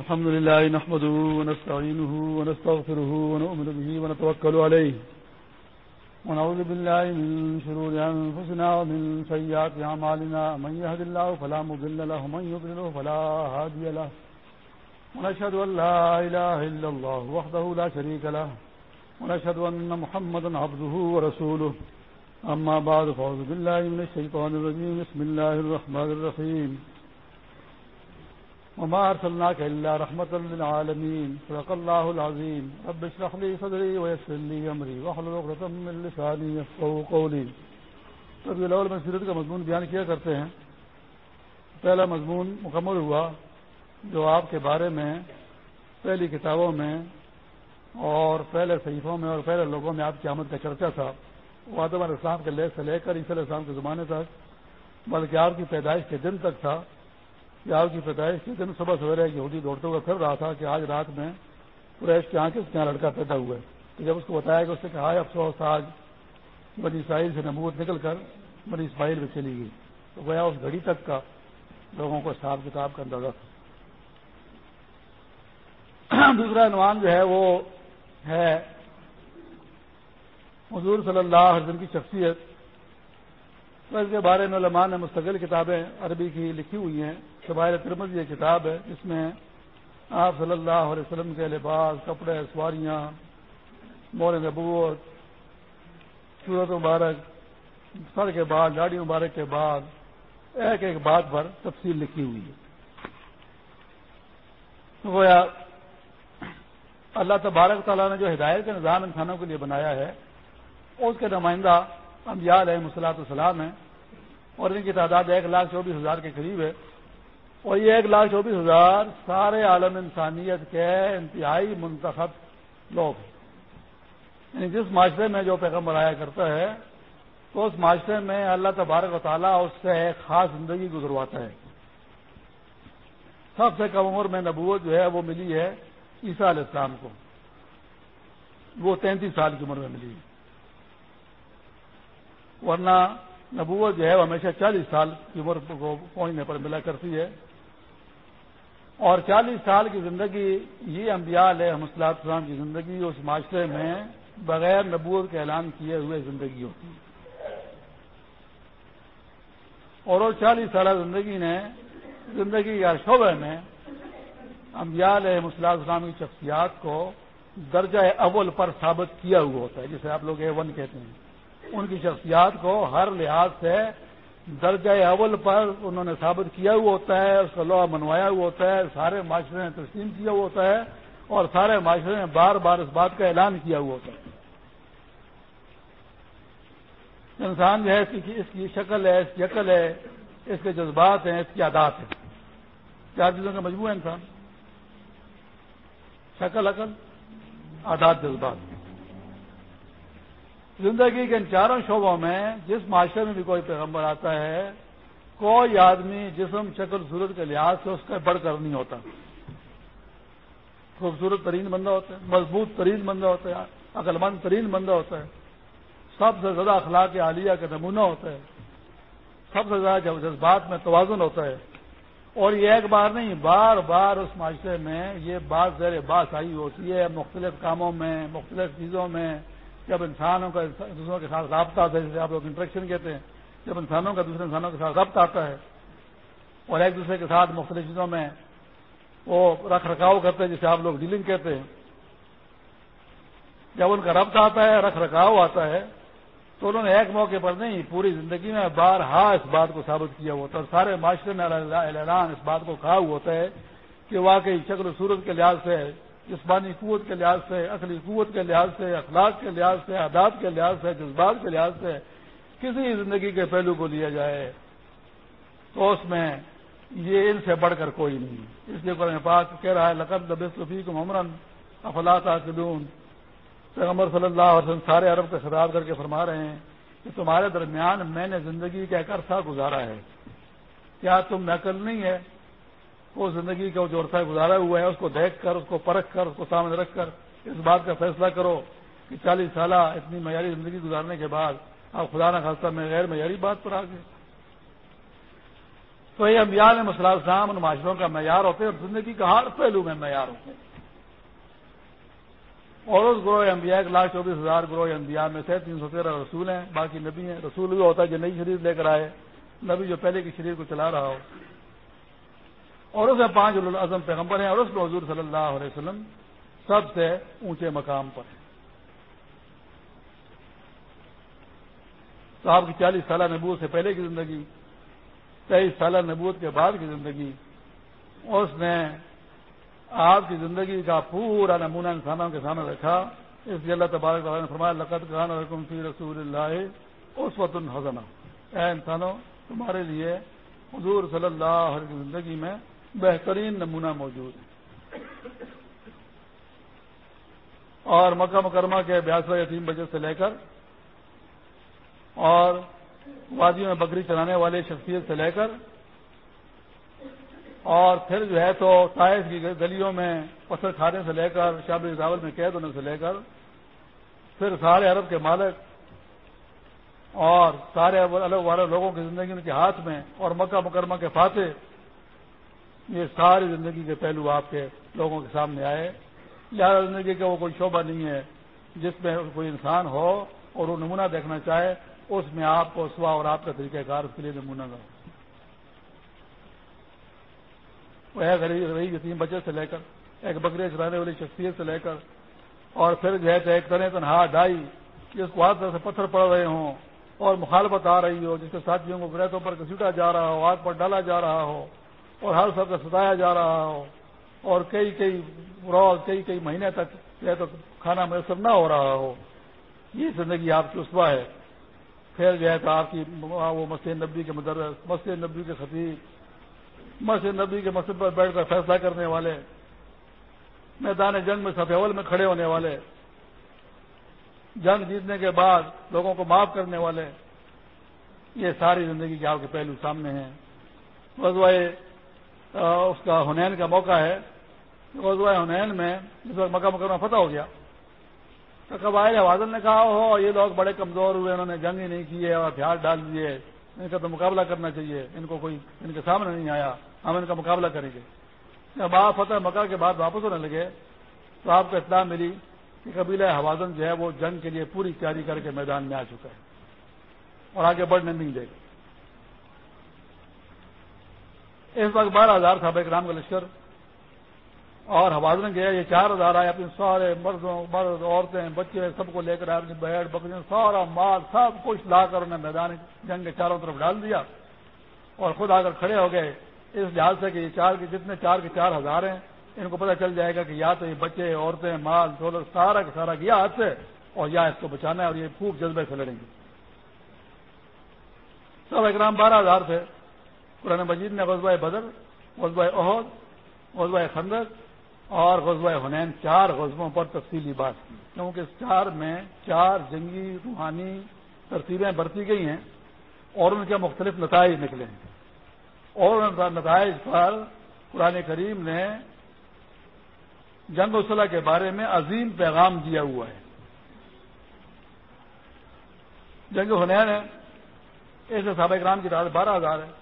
الحمد لله نحمده ونستعينه ونستغفره ونؤمن به ونتوكل عليه. ونعوذ بالله من شرور أنفسنا ومن سيئات عمالنا من يهد الله فلا مضل له ومن يضلله فلا هادي له. ونشهد أن لا إله إلا الله وحده لا شريك له. ونشهد أن محمد عبده ورسوله. أما بعد فعوذ بالله من الشيطان الرجيم. بسم الله الرحمن الرحيم. وما أرسلناك إلا رحمة للعالمين. صدق الله العظيم. رب اشرح لي صدري ويسر لي أمري. واحلل عقدة من لساني يفقهوا قولي. طب الاول میں کا مضمون بیان کیا کرتے ہیں. پہلا مضمون مکمل ہوا جو آپ کے بارے میں، پہلی کتابوں میں اور پہلے صحیفوں میں اور پہلے لوگوں میں آپ کی آمد کا چرچا تھا. وہ آدم علیہ السلام کے لے سے لے کر عیسی علیہ السلام کے زمانے تک، بلکہ آپ کی پیدائش کے دن تک تھا. کہ آپ کی پیدائش کے دن صبح سویرے یہودی دوڑتے ہوئے پھر رہا تھا کہ آج رات میں قریش کے آنکھ کے یہاں لڑکا پیدا ہوا ہے۔ تو جب اس کو بتایا کہ اس نے کہا ہے افسوس، آج بنی اسرائیل سے نبوت نکل کر بنی اسماعیل میں چلی گئی۔ تو گویا اس گھڑی تک کا لوگوں کو حساب کتاب کا اندازہ تھا۔ دوسرا عنوان جو ہے وہ ہے حضور صلی اللہ علیہ وسلم کی شخصیت۔ اس کے بارے میں علماء نے مستقل کتابیں عربی کی لکھی ہوئی ہیں۔ شبائر ترمز یہ کتاب ہے، جس میں آپ صلی اللہ علیہ وسلم کے لباس، کپڑے، سواریاں مور نبوت صورت مبارک، سر کے بعد ڈاڑی مبارک کے بعد ایک ایک بات پر تفصیل لکھی ہوئی ہے۔ گویا اللہ تبارک تعالیٰ نے جو ہدایت کا نظام انسانوں کے لیے بنایا ہے، اس کے نمائندہ انبیاء علیہ مسلاط السلام ہیں اور ان کی تعداد ایک لاکھ چوبیس ہزار کے قریب ہے۔ اور یہ ایک لاکھ چوبیس ہزار سارے عالم انسانیت کے انتہائی منتخب لوگ ہیں۔ یعنی جس معاشرے میں جو پیغمبر آیا کرتا ہے، تو اس معاشرے میں اللہ تبارک و تعالیٰ اس سے ایک خاص زندگی گزرواتا ہے۔ سب سے کم عمر میں نبوت جو ہے وہ ملی ہے عیسیٰ علیہ السلام کو۔ وہ تینتیس سال کی عمر میں ملی۔ ہے ورنہ نبوت جو ہے وہ ہمیشہ چالیس سال کی عمر کو پہنچنے پر ملا کرتی ہے۔ اور چالیس سال کی زندگی یہ انبیاء علیہ مسلاط السلام کی زندگی اس معاشرے میں بغیر نبوت کے اعلان کیے ہوئے زندگی ہوتی ہے۔ اور وہ چالیس سالہ زندگی نے زندگی یا شعبے میں انبیاء علیہ مسلاط اسلام کی شخصیات کو درجہ اول پر ثابت کیا ہوا ہوتا ہے، جسے آپ لوگ اے ون کہتے ہیں۔ ان کی شخصیات کو ہر لحاظ سے درجہ اول پر انہوں نے ثابت کیا ہوا ہوتا ہے، اس کا لوہا منوایا ہوا ہوتا ہے، سارے معاشرے نے تسلیم کیا ہوا ہوتا ہے اور سارے معاشرے نے بار بار اس بات کا اعلان کیا ہوا ہوتا ہے۔ انسان جو ہے اس کی شکل ہے، اس کی عقل ہے، اس کے جذبات ہیں، اس کی عادات ہیں۔ چار چیزوں کا مجموعہ ہے انسان۔ شکل، عقل، عادات، جذبات۔ زندگی کے ان چاروں شعبوں میں جس معاشرے میں بھی کوئی پیغمبر آتا ہے، کوئی آدمی جسم، شکل، صورت کے لحاظ سے اس کا بڑھ کر نہیں ہوتا۔ خوبصورت ترین بندہ ہوتا ہے، مضبوط ترین بندہ ہوتا ہے عقل مند ترین بندہ ہوتا ہے۔ سب سے زیادہ اخلاق عالیہ کا نمونہ ہوتا ہے۔ سب سے زیادہ جذبات میں توازن ہوتا ہے۔ اور یہ ایک بار نہیں، بار بار اس معاشرے میں یہ بات زیر بات آئی ہوتی ہے، مختلف کاموں میں، مختلف چیزوں میں۔ جب انسانوں کا دوسروں کے ساتھ رابطہ آتا ہے، جسے آپ لوگ انٹریکشن کہتے ہیں، جب انسانوں کا دوسرے انسانوں کے ساتھ رابطہ آتا ہے اور ایک دوسرے کے ساتھ مختلف چیزوں میں وہ رکھ رکھاؤ کرتے ہیں، جسے آپ لوگ ڈیلنگ کہتے ہیں، جب ان کا ربط آتا ہے، رکھ رکھاؤ آتا ہے، تو انہوں نے ایک موقع پر نہیں، پوری زندگی میں بار ہاں اس بات کو ثابت کیا ہوتا ہے سارے معاشرے میں اعلان اس بات کو کہا ہوا ہوتا ہے کہ واقعی شکل و صورت کے لحاظ سے جسمانی قوت کے لحاظ سے، عقلی قوت کے لحاظ سے، اخلاق کے لحاظ سے، عادات کے لحاظ سے، جذبات کے لحاظ سے کسی زندگی کے پہلو کو لیا جائے تو اس میں یہ ان سے بڑھ کر کوئی نہیں اس لیے قرآن پاک کہہ رہا ہے لقب دبی کو ممرن افلاط آدون پیغمبر صلی اللہ علیہ وسلم سارے عرب کا خطاب کر کے فرما رہے ہیں کہ تمہارے درمیان میں نے زندگی کا ایک عرصہ گزارا ہے۔ کیا تم نقل نہیں ہے؟ وہ زندگی کا جو عرصہ گزارا ہوا ہے، اس کو دیکھ کر، اس کو پرکھ کر، اس کو سامنے رکھ کر اس بات کا فیصلہ کرو کہ چالیس سالہ اتنی معیاری زندگی گزارنے کے بعد آپ خدا نہ خاصہ میں غیر معیاری بات پر آ گئے تو یہ امبیا نے مسلح اسلام ان معاشروں کا معیار ہوتے ہیں اور زندگی کا ہر پہلو میں معیار ہوتے ہیں۔ اور اس گروہ انبیاء، ایک لاکھ چوبیس ہزار گروہ انبیاء میں سے تین سو تیرہ رسول ہیں، باقی نبی ہیں۔ رسول بھی ہوتا ہے جو نئی شریف لے کر آئے، نبی جو پہلے کی شریف کو چلا رہا ہو۔ اور اسے پانچ اعظم پیغمبر ہیں اور اس میں حضور صلی اللہ علیہ وسلم سب سے اونچے مقام پر ہیں۔ تو آپ کی چالیس سالہ نبوت سے پہلے کی زندگی، تیئیس سالہ نبوت کے بعد کی زندگی اس نے آپ کی زندگی کا پورا نمونہ انسانوں کے سامنے رکھا۔ اس لیے اللہ تبارک نے فرمایا لقت خان رقم فی رسول اللہ اس وقت الحسن اے انسانوں، تمہارے لیے حضور صلی اللہ علیہ کی زندگی میں بہترین نمونہ موجود ہے اور مکہ مکرمہ کے بیاسو یتیم بجے سے لے کر اور وادی میں بکری چلانے والے شخصیت سے لے کر اور پھر جو ہے تو تائف کی گلیوں میں پتھر کھانے سے لے کر شابری راول میں قید ہونے سے لے کر پھر سارے عرب کے مالک اور سارے الگ والے لوگوں کی زندگی ان کے ہاتھ میں اور مکہ مکرمہ کے فاتح یہ ساری زندگی کے پہلو آپ کے لوگوں کے سامنے آئے۔ لہٰذا زندگی کا وہ کوئی شعبہ نہیں ہے جس میں کوئی انسان ہو اور وہ نمونہ دیکھنا چاہے، اس میں آپ کو سوا اور آپ کا طریقہ کار اس کے لیے نمونہ نہ ہو۔ وہ غریب رہی تین بچے سے لے کر، ایک بکرے چلانے والی شخصیت سے لے کر۔ اور پھر جو ہے کہ ایک تنے تنہا ڈائی جس کو ہاتھ سے پتھر پڑ رہے ہوں اور مخالفت آ رہی ہو، جس کے ساتھیوں کو گریتوں پر گھسیٹا جا رہا ہو ہاتھ پر ڈالا جا رہا ہو۔ اور ہر سب کا ستایا جا رہا ہو اور کئی کئی روز کئی کئی مہینے تک جو تو کھانا میسر نہ ہو رہا ہو۔ یہ زندگی آپ کی اسوا ہے۔ پھر جو ہے تو آپ کی وہ مسجد نبی کے مدرس، مسجد نبی کے خطیب، مسجد نبی کے مسجد پر بیٹھ کر فیصلہ کرنے والے، میدان جنگ میں سفیول میں کھڑے ہونے والے، جنگ جیتنے کے بعد لوگوں کو معاف کرنے والے، یہ ساری زندگی کے آپ کے پہلو سامنے ہیں۔ وضوائے اس کا ہنین کا موقع ہے۔ وضوائے ہنین میں جس وقت مکہ مکرمہ فتح ہو گیا۔ تو قبائل حوازل نے کہا ہو یہ لوگ بڑے کمزور ہوئے، انہوں نے جنگ ہی نہیں کی ہے، اور ہتھیار ڈال دیے۔ ان کا تو مقابلہ کرنا چاہیے۔ ان کو کوئی، ان کے سامنے نہیں آیا۔ ہم ان کا مقابلہ کریں گے۔ جب آپ فتح مکہ کے بعد واپس ہونے لگے، تو آپ کو اطلاع ملی کہ قبیلہ حوازن جو ہے، وہ جنگ کے لیے پوری تیاری کر کے میدان میں آ چکا ہے۔ اور آگے بڑھنے نہیں دے گا۔ اس وقت بارہ ہزار تھا اکرام کا لشکر اور حوازن گیا، یہ چار ہزار آئے اپنے سارے مردوں، مرد، عورتیں، بچے، سب کو لے کر آئے اپنی بیڑ بکریاں، سارا مال، سب کچھ لا کر انہیں میدان جنگ کے چاروں طرف ڈال دیا اور خود آ کر کھڑے ہو گئے۔ اس لحاظ سے کہ یہ چار کے جتنے چار کے چار ہزار ہیں، ان کو پتہ چل جائے گا کہ یا تو یہ بچے، عورتیں، مال، دولت، سارا کا سارا گیا ہاتھ سے اور یا اس کو بچانا ہے اور یہ خوب جذبے سے لڑیں گے۔ سب اکرام بارہ ہزار تھے۔ قرآن مجید نے غزبۂ بدر غزبۂ عہد غزبۂ خندق اور غزوہ حنین، چار غزبوں پر تفصیلی بات کی۔ کیونکہ اس چار میں چار جنگی روحانی ترتیبیں برتی گئی ہیں اور ان کے مختلف نتائج نکلے ہیں۔ اور ان نتائج پر قرآن کریم نے جنگ و کے بارے میں عظیم پیغام دیا ہوا ہے۔ جنگ حنین ہے ایسے سابق اکرام کی تعداد بارہ ہزار ہے۔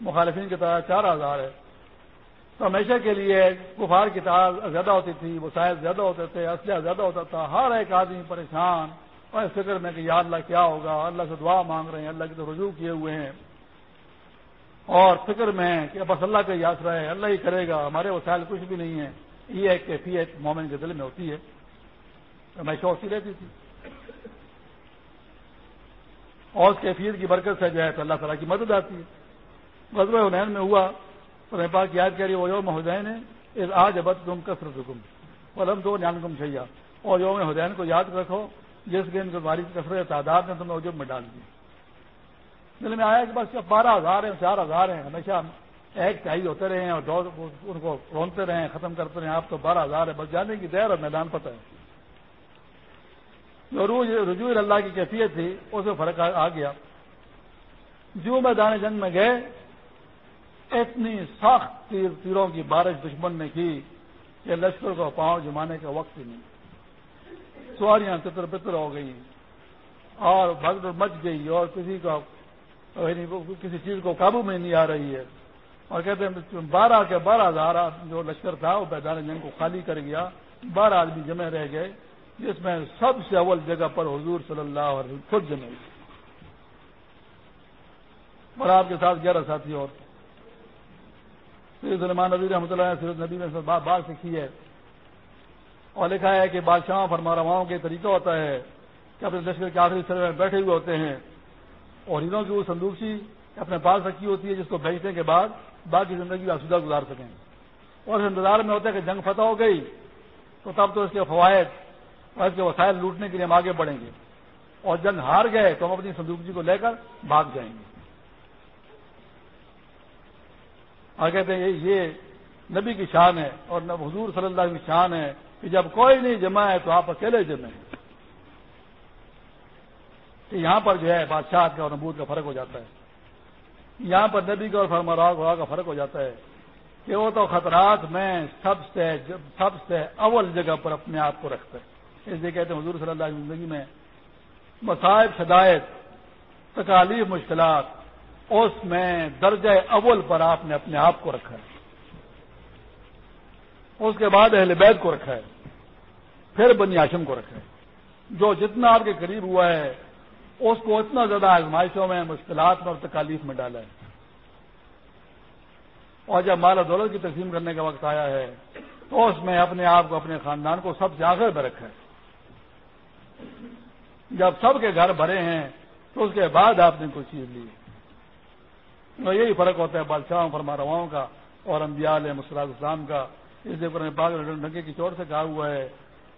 مخالفین کی تعداد چار ہزار ہے تو ہمیشہ کے لیے کفار کی تعداد زیادہ ہوتی تھی، وہ شاید زیادہ ہوتے تھے، اسلحہ زیادہ ہوتا تھا۔ ہر ایک آدمی پریشان اور اس فکر میں کہ یا اللہ کیا ہوگا، اللہ سے دعا مانگ رہے ہیں، اللہ کی تو رجوع کیے ہوئے ہیں۔ اور فکر میں کہ بس اللہ کا یاد ہے، اللہ ہی کرے گا، ہمارے وسائل کچھ بھی نہیں ہے یہ ایک کیفیت مومن کے دل میں ہوتی ہے۔ ہمیشہ ہوتی رہتی تھی۔ اور اس کیفیت کی برکت سے جو ہے تو اللہ تعالیٰ کی مدد آتی ہے۔ غزب حنین میں ہوا تو میں پاک یاد کری وہ یوم حدین ہے آج ابد تم کثرت حکم پلم دو جان گم چھیا اور یوم حدین کو یاد رکھو، جس کے ان کو بارش کثرت تعداد نے تمہیں عجب میں ڈال دی۔ دل میں آیا کہ بس بارہ ہزار ہیں، چار ہزار ہیں، ہمیشہ ایک چاہیے ہوتے رہے ہیں اور دو ان کو رونتے رہے ہیں ختم کرتے رہے ہیں آپ تو بارہ ہزار ہے بس جانے کی دیر اور میدان پتہ ہے۔ جو رجوع اللہ کی کیفیت تھی، اس میں فرق آ گیا۔ جو میدان جنگ میں گئے اتنی سخت تیر تیروں کی بارش دشمن نے کی کہ لشکر کو پاؤں جمانے کا وقت ہی نہیں۔ سواریاں تتر پتر ہو گئی اور بھگدڑ مچ گئی اور کسی کا یعنی کسی چیز کو قابو میں نہیں آ رہی ہے۔ اور کہتے ہیں بارہ کے بارہ ہزار جو لشکر تھا وہ بیدان جنگ کو خالی کر گیا۔ بارہ آدمی جمع رہ گئے، جس میں سب سے اول جگہ پر حضور صلی اللہ علیہ وسلم خود جمع اور آپ کے ساتھ گیارہ ساتھی اور سید سلمان نبی رحمۃ اللہ سید نبی نے بات سیکھی ہے۔ اور لکھا ہے کہ بادشاہ فرما رواؤں کے طریقہ ہوتا ہے کہ اپنے لشکر کے آخری سر میں بیٹھے ہوئے ہوتے ہیں۔ اور انہوں کی وہ صندوقی اپنے پاس رکھی ہوتی ہے جس کو بیچنے کے بعد باقی زندگی آسودہ گزار سکیں۔ اور اس انتظار میں ہوتا ہے کہ جنگ فتح ہو گئی تو تب تو اس کے فوائد اور اس کے وسائل لوٹنے کے لیے ہم آگے بڑھیں گے۔ اور جنگ ہار گئے تو ہم اپنی صندوق جی کو لے کر بھاگ جائیں گے۔ اور کہتے ہیں یہ نبی کی شان ہے اور حضور صلی اللہ کی شان ہے کہ جب کوئی نہیں جمع ہے تو آپ اکیلے جمع ہیں۔ کہ یہاں پر جو ہے بادشاہ کا اور نبود کا فرق ہو جاتا ہے۔ یہاں پر نبی کا اور فرمارا کا فرق ہو جاتا ہے کہ وہ تو خطرات میں سب سے سب سے اول جگہ پر اپنے آپ کو رکھتا ہے۔ اس لیے کہتے ہیں حضور صلی اللہ علیہ زندگی میں مصائب شدائد تکالیف، مشکلات اس میں درجہ اول پر آپ نے اپنے آپ کو رکھا ہے۔ اس کے بعد اہل بیت کو رکھا ہے۔ پھر بنی آشم کو رکھا ہے۔ جو جتنا آپ کے قریب ہوا ہے، اس کو اتنا زیادہ آزمائشوں میں، مشکلات میں اور تکالیف میں ڈالا ہے۔ اور جب مال دولت کی تقسیم کرنے کا وقت آیا ہے، تو اس میں اپنے آپ کو، اپنے خاندان کو سب سے آخر میں رکھا ہے۔ جب سب کے گھر بھرے ہیں، تو اس کے بعد آپ نے کوئی چیز لی۔ تو یہی فرق ہوتا ہے، بادشاہوں فرما رواؤں کا اور انبیاء علیہ مسلاط اسلام کا۔ اس لیے قرآن پاک ڈنگے کی چوٹ سے کہا ہوا ہے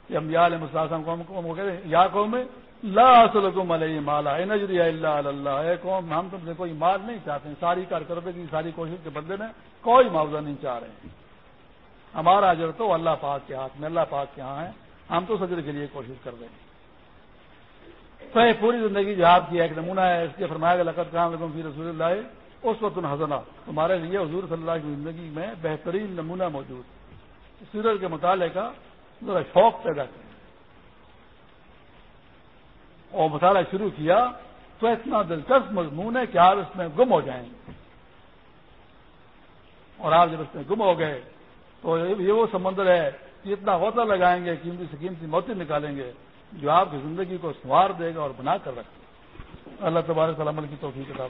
کہ امبیا علیہ مسلم قوم کہتے ہیں، یا قوم میں لاسلکم علیہ مالا نجری اللہ اللہ، اے قوم، ہم تم سے کوئی مال نہیں چاہتے، ساری کارکردگی ساری کوشش کے بدلے میں کوئی معاوضہ نہیں چاہ رہے ہیں۔ ہمارا اجر تو اللہ پاک کے ہاتھ میں، اللہ پاک کے ہاں ہے، ہم تو سجر کے لیے کوشش کر رہے ہیں۔ تو یہ پوری زندگی جو آپ کی ایک نمونہ ہے، اس کے فرمایا گیا لقت کام لگوں فی رسول اللہ اس وقت ہزنا تمہارے لیے حضور صلی اللہ کی زندگی میں بہترین نمونہ موجود سورج کے مطالعے کا ذرا شوق پیدا کریں۔ اور مطالعہ شروع کیا، تو اتنا دلچسپ مضمون ہے کہ آپ اس میں گم ہو جائیں۔ گے اور آپ جب اس میں گم ہو گئے، تو یہ وہ سمندر ہے کہ اتنا غوطہ لگائیں گے قیمتی سے قیمتی موتی نکالیں گے جو آپ کی زندگی کو سنوار دے گا اور بنا کر رکھے۔ اللہ تبارک عمل کی توفیق کتاب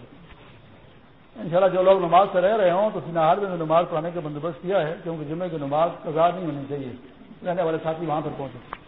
ان شاء اللہ جو لوگ نماز سے رہ رہے ہوں تو سنہار میں نماز پڑھانے کا بندوبست کیا ہے کیونکہ جمعے کی نماز قزار نہیں ہونی چاہیے۔ یعنی رہنے والے ساتھی وہاں پر پہنچے۔